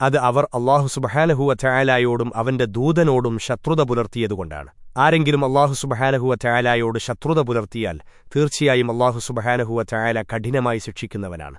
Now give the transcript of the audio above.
അത് അവർ അള്ളാഹു സുബഹാനഹുവ ചായാലായോടും അവന്റെ ദൂതനോടും ശത്രുത പുലർത്തിയതുകൊണ്ടാണ്. ആരെങ്കിലും അള്ളാഹു സുബഹാനഹുവ ചായാലായോട് ശത്രുത പുലർത്തിയാൽ തീർച്ചയായും അള്ളാഹു സുബഹാനഹുവ ചായാല കഠിനമായി ശിക്ഷിക്കുന്നവനാണ്.